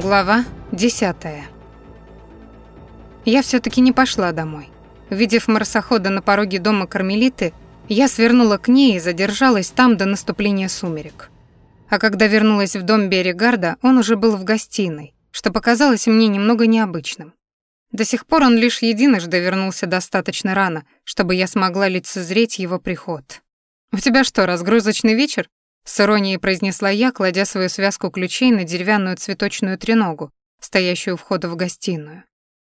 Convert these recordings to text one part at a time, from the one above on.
Глава 10. Я все таки не пошла домой. Увидев марсохода на пороге дома Кармелиты, я свернула к ней и задержалась там до наступления сумерек. А когда вернулась в дом Берегарда, он уже был в гостиной, что показалось мне немного необычным. До сих пор он лишь единожды вернулся достаточно рано, чтобы я смогла лицезреть его приход. «У тебя что, разгрузочный вечер?» С иронией произнесла я, кладя свою связку ключей на деревянную цветочную треногу, стоящую у входа в гостиную.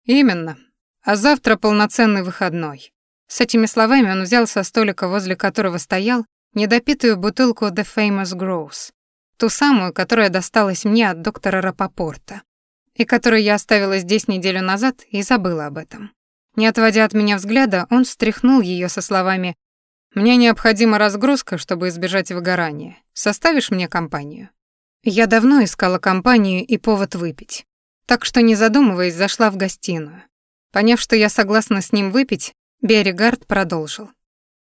«Именно. А завтра полноценный выходной». С этими словами он взял со столика, возле которого стоял, недопитую бутылку The Famous Grouse, ту самую, которая досталась мне от доктора Рапопорта, и которую я оставила здесь неделю назад и забыла об этом. Не отводя от меня взгляда, он встряхнул ее со словами мне необходима разгрузка, чтобы избежать выгорания. Составишь мне компанию? Я давно искала компанию и повод выпить. Так что, не задумываясь, зашла в гостиную. Поняв, что я согласна с ним выпить, Берригард продолжил.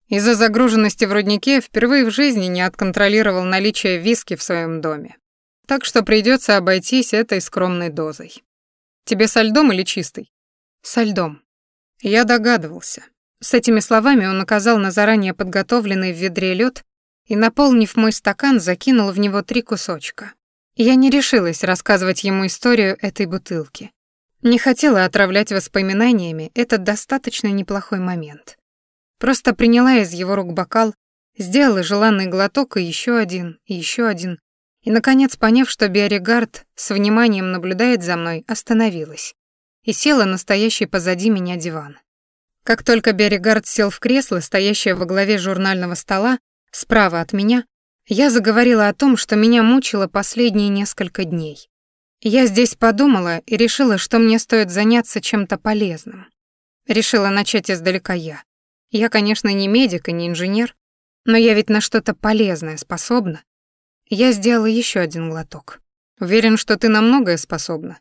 Из-за загруженности в руднике впервые в жизни не отконтролировал наличие виски в своем доме. Так что придется обойтись этой скромной дозой. Тебе со льдом или чистый? Со льдом. Я догадывался. С этими словами он указал на заранее подготовленный в ведре лед и, наполнив мой стакан, закинул в него три кусочка. Я не решилась рассказывать ему историю этой бутылки. Не хотела отравлять воспоминаниями этот достаточно неплохой момент. Просто приняла из его рук бокал, сделала желанный глоток и еще один, и еще один, и, наконец, поняв, что Биоригард с вниманием наблюдает за мной, остановилась и села на стоящий позади меня диван. Как только Берригард сел в кресло, стоящее во главе журнального стола, справа от меня, я заговорила о том, что меня мучило последние несколько дней. Я здесь подумала и решила, что мне стоит заняться чем-то полезным. Решила начать издалека я. Я, конечно, не медик и не инженер, но я ведь на что-то полезное способна. Я сделала еще один глоток. Уверен, что ты на многое способна.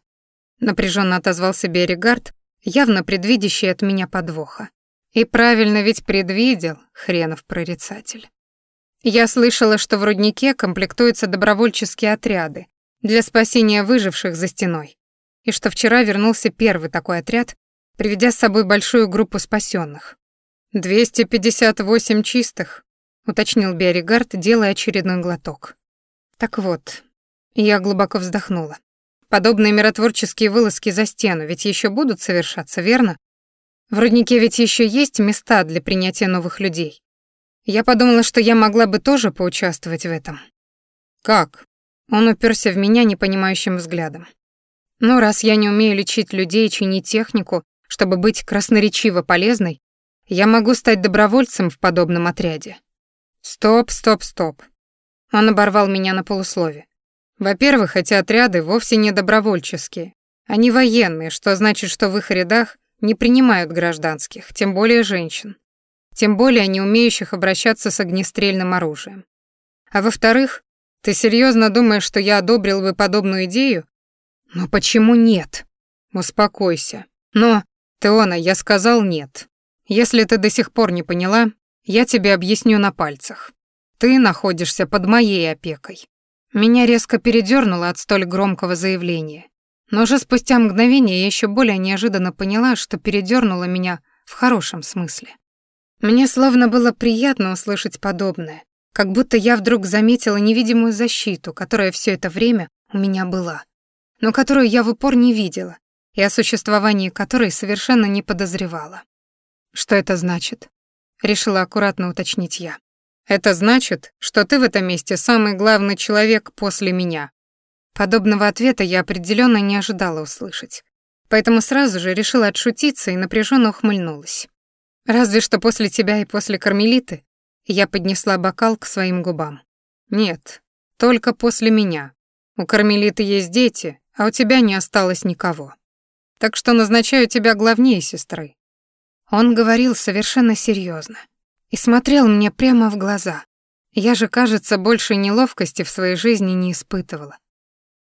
Напряженно отозвался Берригард, явно предвидящий от меня подвоха. И правильно ведь предвидел, хренов прорицатель. Я слышала, что в руднике комплектуются добровольческие отряды для спасения выживших за стеной, и что вчера вернулся первый такой отряд, приведя с собой большую группу спасенных. «258 чистых», — уточнил Берригард, делая очередной глоток. Так вот, я глубоко вздохнула. Подобные миротворческие вылазки за стену ведь еще будут совершаться, верно? В руднике ведь еще есть места для принятия новых людей. Я подумала, что я могла бы тоже поучаствовать в этом. Как? Он уперся в меня непонимающим взглядом. Ну, раз я не умею лечить людей и чинить технику, чтобы быть красноречиво полезной, я могу стать добровольцем в подобном отряде. Стоп, стоп, стоп. Он оборвал меня на полуслове. Во-первых, эти отряды вовсе не добровольческие. Они военные, что значит, что в их рядах не принимают гражданских, тем более женщин. Тем более не умеющих обращаться с огнестрельным оружием. А во-вторых, ты серьезно думаешь, что я одобрил бы подобную идею? Но почему нет? Успокойся. Но, Теона, я сказал нет. Если ты до сих пор не поняла, я тебе объясню на пальцах. Ты находишься под моей опекой. Меня резко передёрнуло от столь громкого заявления. Но уже спустя мгновение я ещё более неожиданно поняла, что передёрнуло меня в хорошем смысле. Мне словно было приятно услышать подобное, как будто я вдруг заметила невидимую защиту, которая всё это время у меня была, но которую я в упор не видела и о существовании которой совершенно не подозревала. Что это значит? Решила аккуратно уточнить я. Это значит, что ты в этом месте самый главный человек после меня. Подобного ответа я определенно не ожидала услышать. Поэтому сразу же решила отшутиться и напряженно ухмыльнулась. Разве что после тебя и после Кармелиты я поднесла бокал к своим губам. Нет, только после меня. У Кармелиты есть дети, а у тебя не осталось никого. Так что назначаю тебя главнее сестры. Он говорил совершенно серьезно и смотрел мне прямо в глаза. Я же, кажется, больше неловкости в своей жизни не испытывала.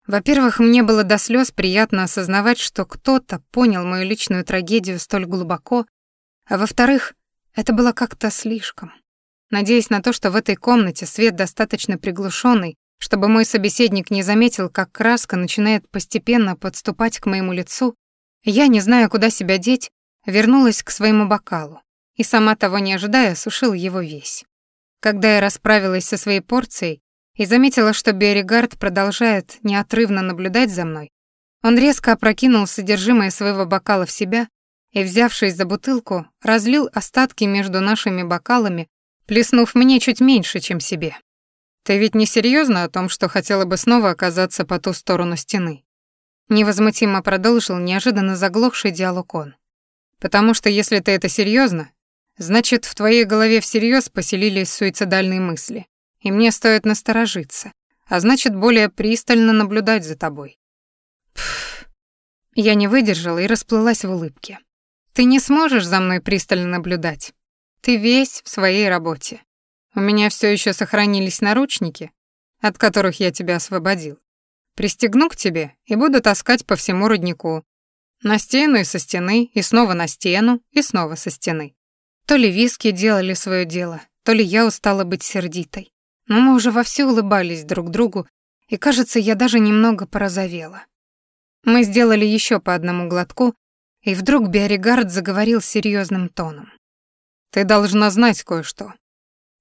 Во-первых, мне было до слез приятно осознавать, что кто-то понял мою личную трагедию столь глубоко, а во-вторых, это было как-то слишком. Надеясь на то, что в этой комнате свет достаточно приглушенный, чтобы мой собеседник не заметил, как краска начинает постепенно подступать к моему лицу, я, не зная, куда себя деть, вернулась к своему бокалу и, сама того не ожидая, сушил его весь. Когда я расправилась со своей порцией и заметила, что Берригард продолжает неотрывно наблюдать за мной, он резко опрокинул содержимое своего бокала в себя и, взявшись за бутылку, разлил остатки между нашими бокалами, плеснув мне чуть меньше, чем себе. «Ты ведь не серьезно о том, что хотела бы снова оказаться по ту сторону стены?» Невозмутимо продолжил неожиданно заглохший диалог он. «Потому что если ты это серьезно, значит, в твоей голове всерьез поселились суицидальные мысли, и мне стоит насторожиться, а значит, более пристально наблюдать за тобой». Пф. Я не выдержала и расплылась в улыбке. Ты не сможешь за мной пристально наблюдать. Ты весь в своей работе. У меня все еще сохранились наручники, от которых я тебя освободил. Пристегну к тебе и буду таскать по всему роднику. На стену и со стены, и снова на стену, и снова со стены. То ли виски делали свое дело, то ли я устала быть сердитой. Но мы уже вовсю улыбались друг другу, и, кажется, я даже немного порозовела. Мы сделали еще по одному глотку, и вдруг Биоригард заговорил серьезным тоном. «Ты должна знать кое-что».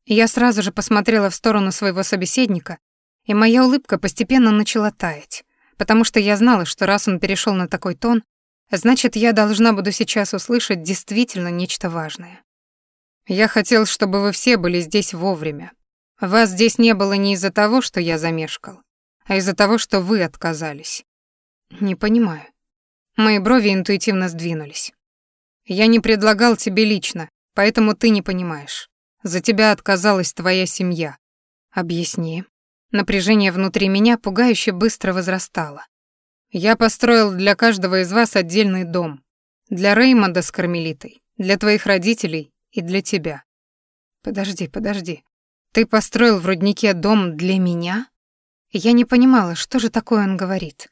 Я сразу же посмотрела в сторону своего собеседника, и моя улыбка постепенно начала таять, потому что я знала, что раз он перешел на такой тон, значит, я должна буду сейчас услышать действительно нечто важное. Я хотел, чтобы вы все были здесь вовремя. Вас здесь не было не из-за того, что я замешкал, а из-за того, что вы отказались. Не понимаю. Мои брови интуитивно сдвинулись. Я не предлагал тебе лично, поэтому ты не понимаешь. За тебя отказалась твоя семья. Объясни. Напряжение внутри меня пугающе быстро возрастало. Я построил для каждого из вас отдельный дом. Для Реймонда с Кармелитой, для твоих родителей и для тебя. Подожди, подожди. Ты построил в руднике дом для меня? Я не понимала, что же такое он говорит.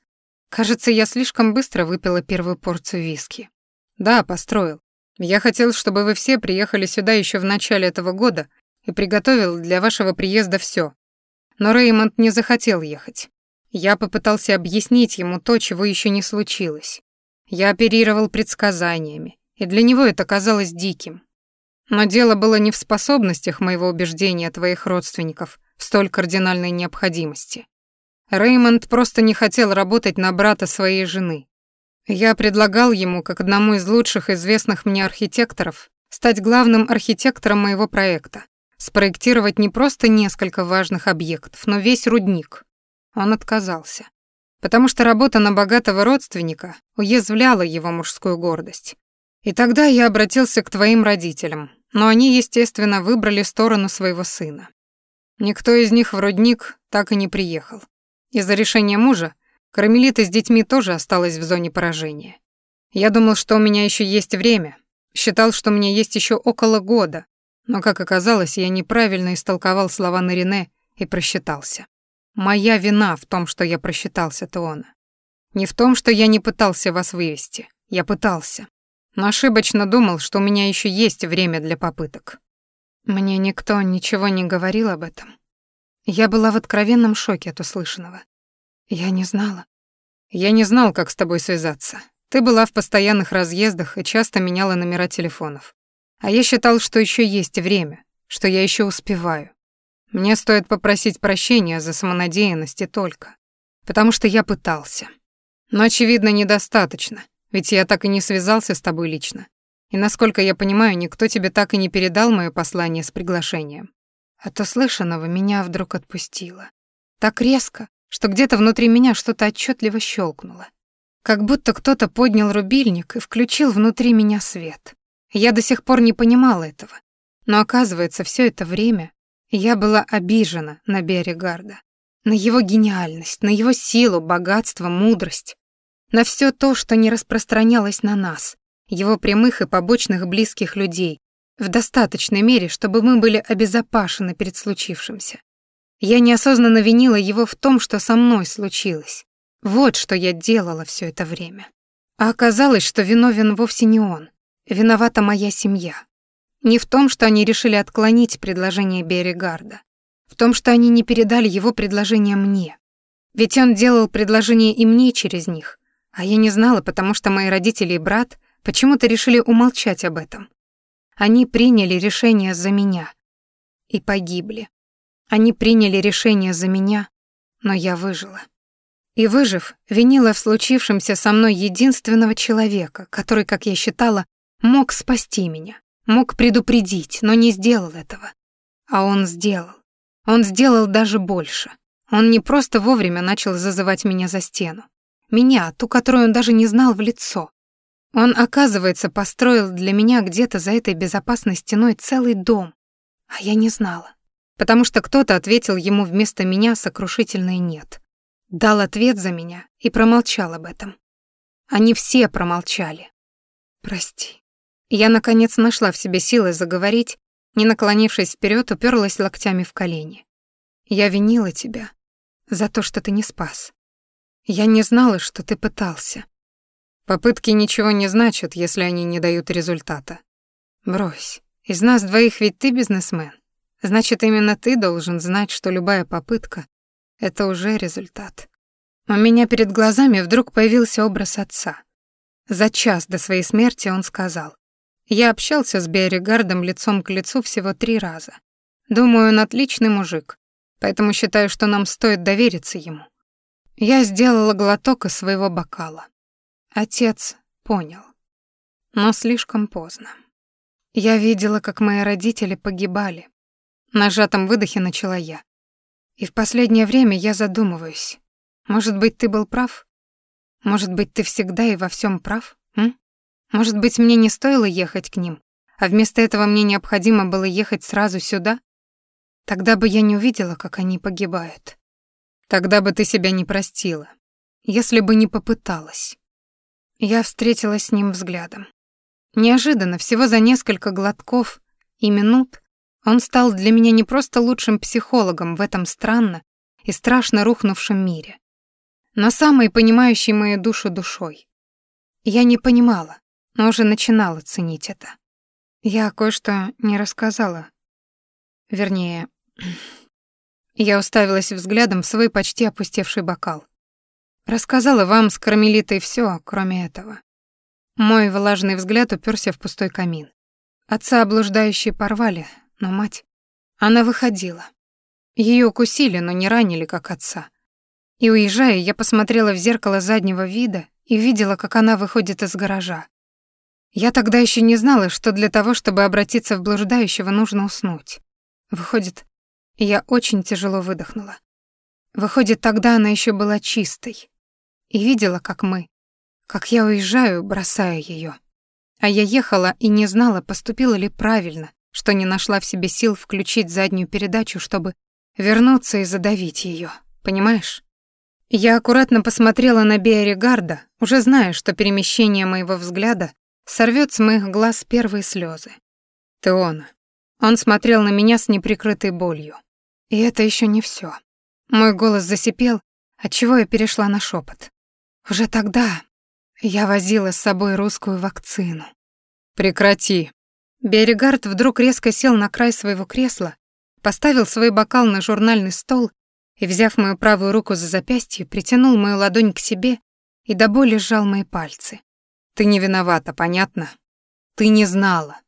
Кажется, я слишком быстро выпила первую порцию виски. Да, построил. Я хотел, чтобы вы все приехали сюда еще в начале этого года и приготовил для вашего приезда все. Но Реймонд не захотел ехать. Я попытался объяснить ему то, чего еще не случилось. Я оперировал предсказаниями, и для него это казалось диким. Но дело было не в способностях моего убеждения твоих родственников в столь кардинальной необходимости. Реймонд просто не хотел работать на брата своей жены. Я предлагал ему, как одному из лучших известных мне архитекторов, стать главным архитектором моего проекта, спроектировать не просто несколько важных объектов, но весь рудник. Он отказался. Потому что работа на богатого родственника уязвляла его мужскую гордость. И тогда я обратился к твоим родителям, но они, естественно, выбрали сторону своего сына. Никто из них в рудник так и не приехал. Из-за решения мужа Кармелита с детьми тоже осталась в зоне поражения. Я думал, что у меня еще есть время, считал, что меня есть еще около года, но, как оказалось, я неправильно истолковал слова Нарине и просчитался. Моя вина в том, что я просчитался, Туона. Не в том, что я не пытался вас вывести. Я пытался. Но ошибочно думал, что у меня еще есть время для попыток. Мне никто ничего не говорил об этом. Я была в откровенном шоке от услышанного. Я не знала. Я не знал, как с тобой связаться. Ты была в постоянных разъездах и часто меняла номера телефонов. А я считал, что еще есть время, что я еще успеваю. Мне стоит попросить прощения за самонадеянность и только. Потому что я пытался. Но, очевидно, недостаточно, ведь я так и не связался с тобой лично. И, насколько я понимаю, никто тебе так и не передал моё послание с приглашением. От услышанного меня вдруг отпустило. Так резко, что где-то внутри меня что-то отчетливо щелкнуло. Как будто кто-то поднял рубильник и включил внутри меня свет. Я до сих пор не понимала этого. Но оказывается, все это время я была обижена на Берегарда, на его гениальность, на его силу, богатство, мудрость, на все то, что не распространялось на нас, его прямых и побочных близких людей, в достаточной мере, чтобы мы были обезопасены перед случившимся. Я неосознанно винила его в том, что со мной случилось. Вот что я делала все это время. А оказалось, что виновен вовсе не он. Виновата моя семья. Не в том, что они решили отклонить предложение Берегарда. В том, что они не передали его предложение мне. Ведь он делал предложение и мне через них, а я не знала, потому что мои родители и брат почему-то решили умолчать об этом. Они приняли решение за меня и погибли. Они приняли решение за меня, но я выжила. И выжив, винила в случившемся со мной единственного человека, который, как я считала, мог спасти меня, мог предупредить, но не сделал этого. А он сделал. Он сделал даже больше. Он не просто вовремя начал зазывать меня за стену. Меня, ту, которую он даже не знал в лицо. Он, оказывается, построил для меня где-то за этой безопасной стеной целый дом. А я не знала. Потому что кто-то ответил ему вместо меня сокрушительное «нет». Дал ответ за меня и промолчал об этом. Они все промолчали. Прости. Я, наконец, нашла в себе силы заговорить, не наклонившись вперед, уперлась локтями в колени. Я винила тебя за то, что ты не спас. Я не знала, что ты пытался. Попытки ничего не значат, если они не дают результата. Брось. Из нас двоих ведь ты бизнесмен. Значит, именно ты должен знать, что любая попытка — это уже результат. У меня перед глазами вдруг появился образ отца. За час до своей смерти он сказал. Я общался с Биоригардом лицом к лицу всего три раза. Думаю, он отличный мужик, поэтому считаю, что нам стоит довериться ему. Я сделала глоток из своего бокала. Отец понял. Но слишком поздно. Я видела, как мои родители погибали. На сжатом выдохе начала я. И в последнее время я задумываюсь. Может быть, ты был прав? Может быть, ты всегда и во всем прав? М? Может быть, мне не стоило ехать к ним, а вместо этого мне необходимо было ехать сразу сюда? Тогда бы я не увидела, как они погибают. Тогда бы ты себя не простила, если бы не попыталась. Я встретилась с ним взглядом. Неожиданно, всего за несколько глотков и минут, он стал для меня не просто лучшим психологом в этом странно и страшно рухнувшем мире, но самой понимающей мою душу душой. Я не понимала, но уже начинала ценить это. Я кое-что не рассказала. Вернее, я уставилась взглядом в свой почти опустевший бокал. Рассказала вам с Кармелитой все, кроме этого. Мой влажный взгляд уперся в пустой камин. Отца облуждающие порвали, но мать... Она выходила. Ее укусили, но не ранили, как отца. И уезжая, я посмотрела в зеркало заднего вида и видела, как она выходит из гаража. Я тогда еще не знала, что для того, чтобы обратиться в блуждающего, нужно уснуть. Выходит, я очень тяжело выдохнула. Выходит, тогда она еще была чистой. И видела, как мы, как я уезжаю, бросая ее. А я ехала и не знала, поступила ли правильно, что не нашла в себе сил включить заднюю передачу, чтобы вернуться и задавить ее. Понимаешь? Я аккуратно посмотрела на Биоригарда, уже зная, что перемещение моего взгляда сорвет с моих глаз первые слезы. Теона. Он смотрел на меня с неприкрытой болью. И это еще не все. Мой голос засипел, отчего я перешла на шепот. Уже тогда я возила с собой русскую вакцину. Прекрати. Берегард вдруг резко сел на край своего кресла, поставил свой бокал на журнальный стол и, взяв мою правую руку за запястье, притянул мою ладонь к себе и до боли сжал мои пальцы. Ты не виновата, понятно? Ты не знала.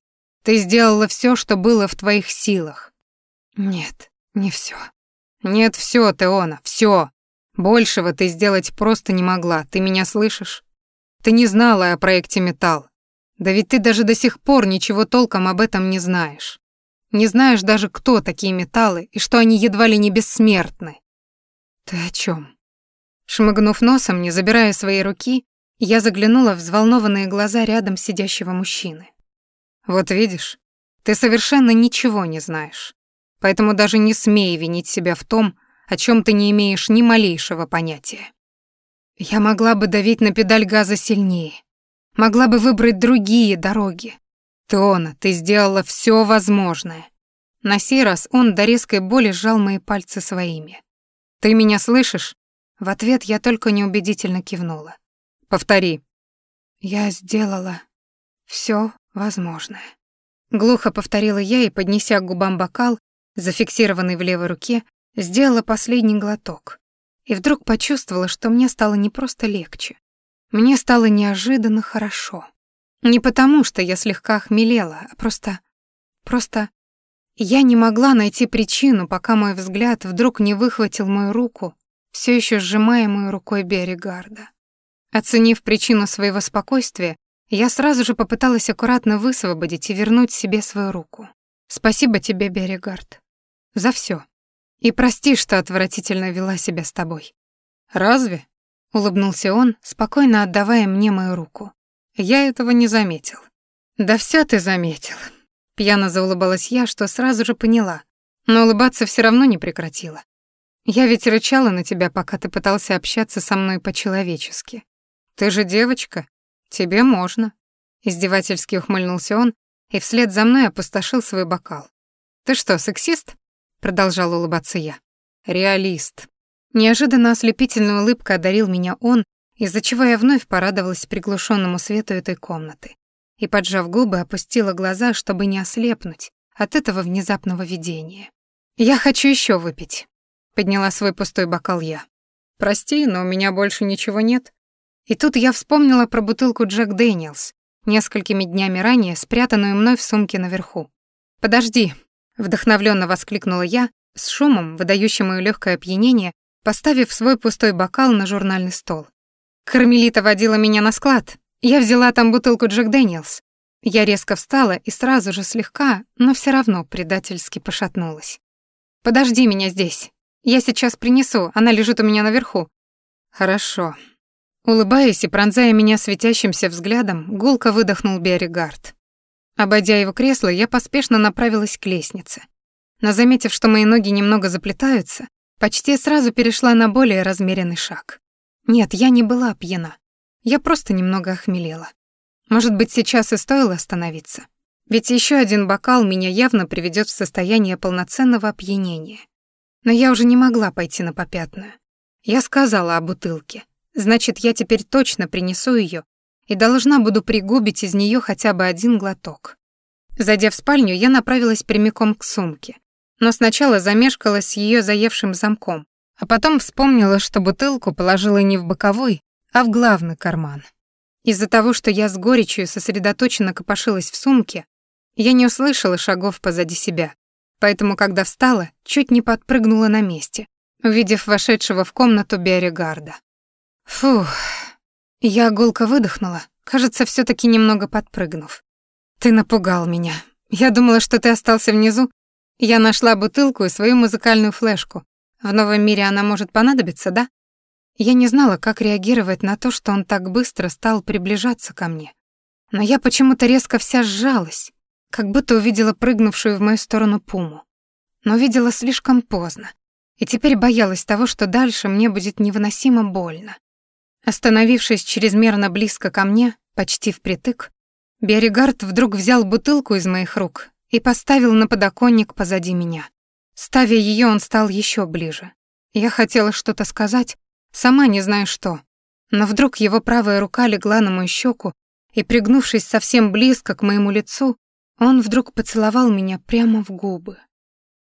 Ты сделала все, что было в твоих силах. Нет, не все. Нет, все, Теона, все. Большего ты сделать просто не могла, ты меня слышишь? Ты не знала о проекте «Металл». Да ведь ты даже до сих пор ничего толком об этом не знаешь. Не знаешь даже, кто такие металлы и что они едва ли не бессмертны. Ты о чем? Шмыгнув носом, не забирая своей руки, я заглянула в взволнованные глаза рядом сидящего мужчины. «Вот видишь, ты совершенно ничего не знаешь, поэтому даже не смей винить себя в том, о чем ты не имеешь ни малейшего понятия. Я могла бы давить на педаль газа сильнее, могла бы выбрать другие дороги. Теона, ты сделала все возможное. На сей раз он до резкой боли сжал мои пальцы своими. Ты меня слышишь? В ответ я только неубедительно кивнула. Повтори. Я сделала все возможное. Глухо повторила я и, поднеся к губам бокал, зафиксированный в левой руке, сделала последний глоток. И вдруг почувствовала, что мне стало не просто легче. Мне стало неожиданно хорошо. Не потому, что я слегка хмелела, а просто... Просто... Я не могла найти причину, пока мой взгляд вдруг не выхватил мою руку, все еще сжимаемую рукой Берригарда. Оценив причину своего спокойствия, я сразу же попыталась аккуратно высвободить и вернуть себе свою руку. Спасибо тебе, Берригард, за все. И прости, что отвратительно вела себя с тобой. Разве? улыбнулся он, спокойно отдавая мне мою руку. Я этого не заметил. Да все ты заметил. Пьяно заулыбалась я, что сразу же поняла, но улыбаться все равно не прекратила. Я ведь рычала на тебя, пока ты пытался общаться со мной по-человечески. Ты же девочка, тебе можно. Издевательски ухмыльнулся он и вслед за мной опустошил свой бокал. Ты что, сексист? Продолжал улыбаться я. Реалист. Неожиданно ослепительная улыбка одарил меня он, из-за чего я вновь порадовалась приглушенному свету этой комнаты и, поджав губы, опустила глаза, чтобы не ослепнуть от этого внезапного видения. «Я хочу еще выпить», — подняла свой пустой бокал я. «Прости, но у меня больше ничего нет». И тут я вспомнила про бутылку Джек Дэниелс, несколькими днями ранее спрятанную мной в сумке наверху. «Подожди», — вдохновленно воскликнула я, с шумом, выдающим мое легкое опьянение, поставив свой пустой бокал на журнальный стол. Кармелита водила меня на склад, я взяла там бутылку Джек Дэниелс. Я резко встала и сразу же слегка, но все равно предательски пошатнулась. «Подожди меня здесь. Я сейчас принесу, она лежит у меня наверху». «Хорошо». Улыбаясь и пронзая меня светящимся взглядом, гулко выдохнул Берригард. Обойдя его кресло, я поспешно направилась к лестнице. Но заметив, что мои ноги немного заплетаются, почти сразу перешла на более размеренный шаг. Нет, я не была пьяна. Я просто немного охмелела. Может быть, сейчас и стоило остановиться. Ведь еще один бокал меня явно приведет в состояние полноценного опьянения. Но я уже не могла пойти на попятную. Я сказала о бутылке. Значит, я теперь точно принесу ее и должна буду пригубить из нее хотя бы один глоток. Зайдя в спальню, я направилась прямиком к сумке. Но сначала замешкалась с ее заевшим замком, а потом вспомнила, что бутылку положила не в боковой, а в главный карман. Из-за того, что я с горечью сосредоточенно копошилась в сумке, я не услышала шагов позади себя, поэтому, когда встала, чуть не подпрыгнула на месте, увидев вошедшего в комнату Берригарда. Фух, я гулко выдохнула, кажется, все таки немного подпрыгнув. «Ты напугал меня. Я думала, что ты остался внизу. Я нашла бутылку и свою музыкальную флешку. В новом мире она может понадобиться, да?» Я не знала, как реагировать на то, что он так быстро стал приближаться ко мне. Но я почему-то резко вся сжалась, как будто увидела прыгнувшую в мою сторону пуму. Но видела слишком поздно, и теперь боялась того, что дальше мне будет невыносимо больно. Остановившись чрезмерно близко ко мне, почти впритык, Берригард вдруг взял бутылку из моих рук и поставил на подоконник позади меня. Ставя ее, он стал еще ближе. Я хотела что-то сказать, Сама не знаю что. Но вдруг его правая рука легла на мою щеку, и, пригнувшись совсем близко к моему лицу, он вдруг поцеловал меня прямо в губы.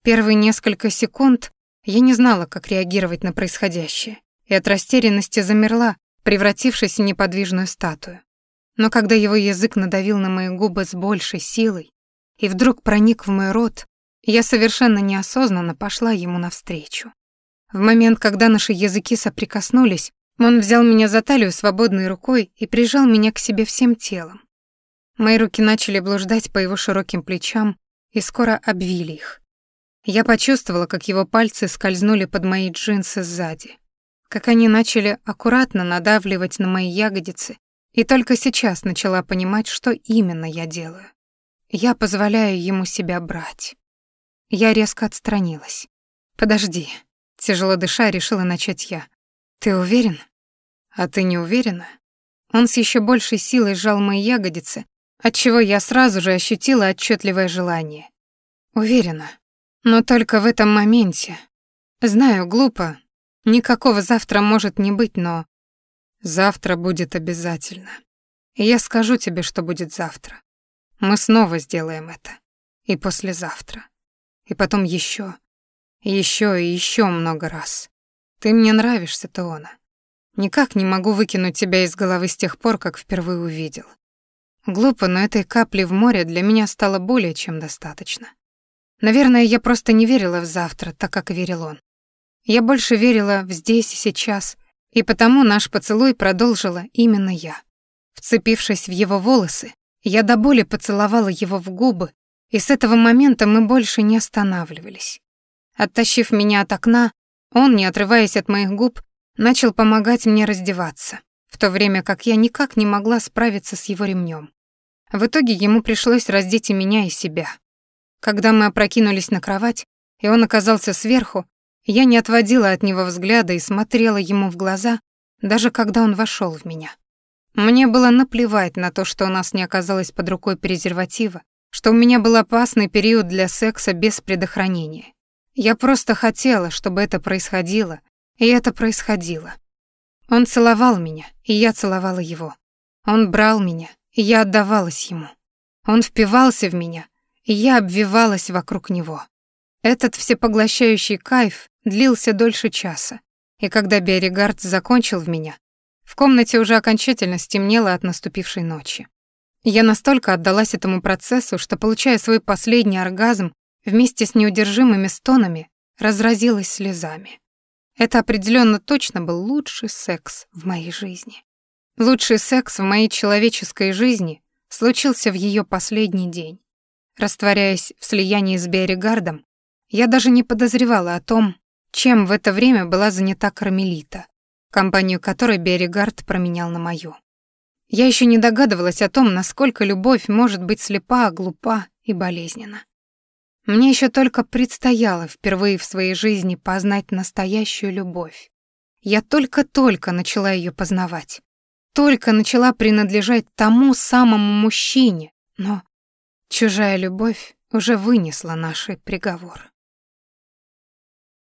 Первые несколько секунд я не знала, как реагировать на происходящее, и от растерянности замерла, превратившись в неподвижную статую. Но когда его язык надавил на мои губы с большей силой и вдруг проник в мой рот, я совершенно неосознанно пошла ему навстречу. В момент, когда наши языки соприкоснулись, он взял меня за талию свободной рукой и прижал меня к себе всем телом. Мои руки начали блуждать по его широким плечам и скоро обвили их. Я почувствовала, как его пальцы скользнули под мои джинсы сзади, как они начали аккуратно надавливать на мои ягодицы, и только сейчас начала понимать, что именно я делаю. Я позволяю ему себя брать. Я резко отстранилась. «Подожди», Тяжело дыша, решила начать я. «Ты уверен?» «А ты не уверена?» Он с еще большей силой сжал мои ягодицы, отчего я сразу же ощутила отчетливое желание. «Уверена. Но только в этом моменте. Знаю, глупо. Никакого завтра может не быть, но... Завтра будет обязательно. И я скажу тебе, что будет завтра. Мы снова сделаем это. И послезавтра. и потом еще, еще и еще много раз. Ты мне нравишься, Теона. Никак не могу выкинуть тебя из головы с тех пор, как впервые увидел. Глупо, но этой капли в море для меня стало более чем достаточно. Наверное, я просто не верила в завтра, так как верил он. Я больше верила в здесь и сейчас, и потому наш поцелуй продолжила именно я. Вцепившись в его волосы, я до боли поцеловала его в губы, и с этого момента мы больше не останавливались. Оттащив меня от окна, он, не отрываясь от моих губ, начал помогать мне раздеваться, в то время как я никак не могла справиться с его ремнем. В итоге ему пришлось раздеть и меня, и себя. Когда мы опрокинулись на кровать, и он оказался сверху, я не отводила от него взгляда и смотрела ему в глаза, даже когда он вошел в меня. Мне было наплевать на то, что у нас не оказалось под рукой презерватива, что у меня был опасный период для секса без предохранения. Я просто хотела, чтобы это происходило, и это происходило. Он целовал меня, и я целовала его. Он брал меня, и я отдавалась ему. Он впивался в меня, и я обвивалась вокруг него. Этот всепоглощающий кайф длился дольше часа, и когда Беригард закончил в меня, в комнате уже окончательно стемнело от наступившей ночи. Я настолько отдалась этому процессу, что, получая свой последний оргазм, вместе с неудержимыми стонами разразилась слезами. Это определенно точно был лучший секс в моей жизни. Лучший секс в моей человеческой жизни случился в ее последний день. Растворяясь в слиянии с Берегардом, я даже не подозревала о том, чем в это время была занята Кармелита, компанию которой Берегард променял на мою. Я еще не догадывалась о том, насколько любовь может быть слепа, глупа и болезненна. Мне еще только предстояло впервые в своей жизни познать настоящую любовь. Я только-только начала ее познавать. Только начала принадлежать тому самому мужчине, но чужая любовь уже вынесла наш приговор.